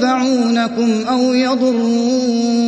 ينفعونكم أو يضرون.